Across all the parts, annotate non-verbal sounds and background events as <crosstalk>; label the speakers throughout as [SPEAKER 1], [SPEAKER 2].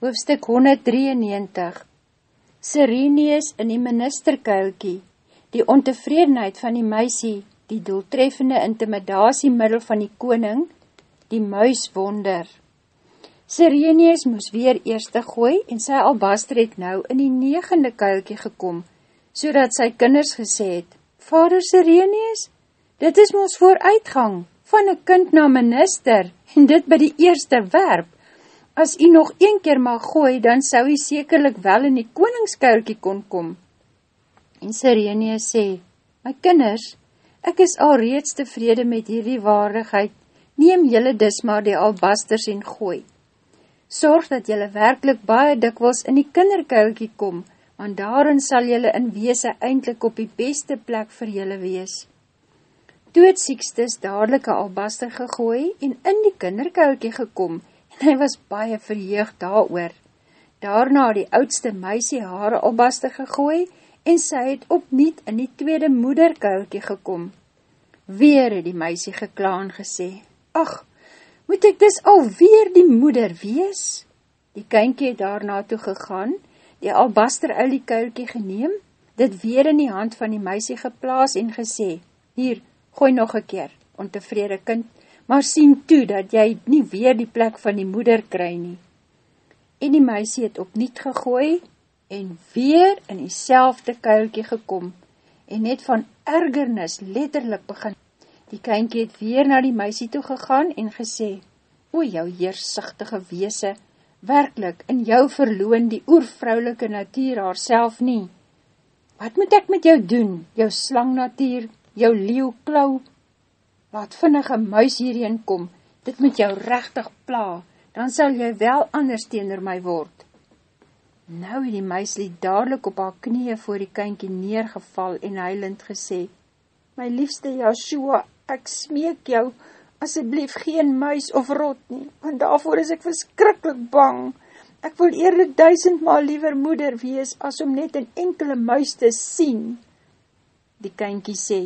[SPEAKER 1] Hoofstuk 193 Sireneus in die ministerkuilkie Die ontevredenheid van die meisie, die doeltreffende intimidasiemiddel van die koning, die muiswonder. Sireneus moes weer eerste gooi en sy albaster het nou in die negende kuilkie gekom, so dat sy kinders gesê het, Vader Sireneus, dit is ons vooruitgang van een kind na minister en dit by die eerste werp, as hy nog een keer mag gooi, dan sou hy sekerlik wel in die koningskuilkie kon kom. En Sirene sê, my kinders, ek is al reeds tevrede met hierdie waardigheid, neem jylle dis maar die albasters en gooi. Sorg dat jylle werkelijk baie dikwels in die kinderkuilkie kom, want daarin sal jylle in weese eindelijk op die beste plek vir jylle wees. Toe het Sixtus dadelijk een albaster gegooi en in die kinderkuilkie gekom, <laughs> hy was baie verheug daar oor. Daarna die oudste meisie haar albaster gegooi en sy het opniet in die tweede moederkuilkie gekom. Weer het die meisie geklaan gesê, Ach, moet ek dis alweer die moeder wees? Die kynkie het daarna toe gegaan, die albaster uit die kuilkie geneem, dit weer in die hand van die meisie geplaas en gesê, Hier, gooi nog een keer, ontevrede kind, maar sien toe dat jy nie weer die plek van die moeder kry nie. En die meisie het opniet gegooi en weer in die selfde kuilkie gekom en net van ergernis letterlik begin. Die kynkie het weer na die meisie toe gegaan en gesê, O jou heersichtige weese, werkelijk in jou verloon die oervrouwelike natuur haar self nie. Wat moet ek met jou doen, jou slangnatuur, jou leeuwklauw, laat vinnige muis hierheen kom, dit moet jou rechtig pla, dan sal jy wel anders teenoor my word. Nou het die muis liet dadelijk op haar knieën voor die kynkie neergeval en huilend gesê, My liefste Joshua, ek smeek jou, asjeblief geen muis of rot nie, want daarvoor is ek verskrikkelijk bang. Ek wil eerder duisendmaal liever moeder wees, as om net een enkele muis te sien. Die kynkie sê,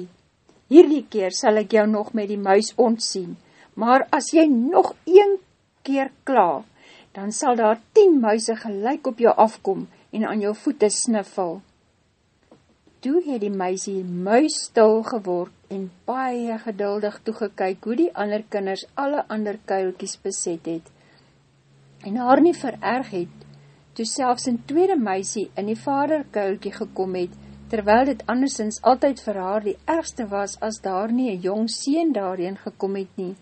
[SPEAKER 1] hierdie keer sal ek jou nog met die muis ontsien, maar as jy nog een keer kla, dan sal daar tien muise gelijk op jou afkom en aan jou voete sniffel. Toe het die muisie muis stil geword en baie geduldig toegekyk hoe die ander kinders alle ander kuilkies beset het en haar nie vererg het, toe selfs een tweede muisie in die vader kuilkie gekom het, terwyl dit andersins altyd vir haar die ergste was, as daar nie een jong sien daarin gekom het nie.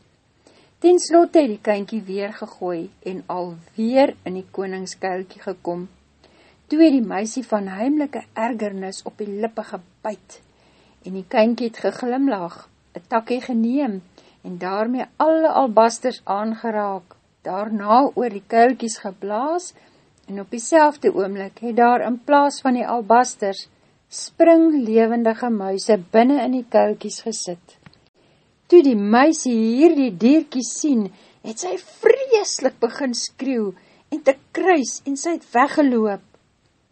[SPEAKER 1] Ten slot het die kynkie weer gegooi, en alweer in die koningskuilkie gekom. Toe het die meisie van heimlike ergernis op die lippe gebuit, en die kynkie het geglimlag, een takkie geneem, en daarmee alle albasters aangeraak, daarna oor die kuilkies geblaas, en op die selfde oomlik het daar in plaas van die albasters spring levendige muise binnen in die kuilkies gesit. Toe die muisie hier die dierkies sien, het sy vreeslik begin skreeuw en te kruis en sy het weggeloop.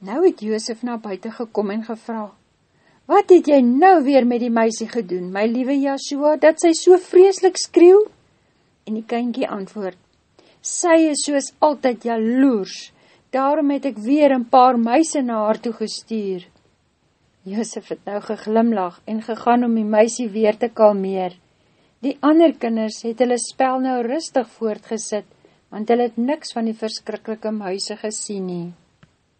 [SPEAKER 1] Nou het Joosef na buiten gekom en gevra, Wat het jy nou weer met die muisie gedoen, my liewe Joshua, dat sy so vreeslik skreeuw? En die kynkie antwoord, Sy is soos altyd jaloers, daarom het ek weer een paar muise na haar toe gestuur. Josef het nou geglimlag en gegaan om die meisie weer te kalmeer. Die ander kinders het hulle spel nou rustig voortgesit, want hulle het niks van die verskrikkelike muise gesien nie.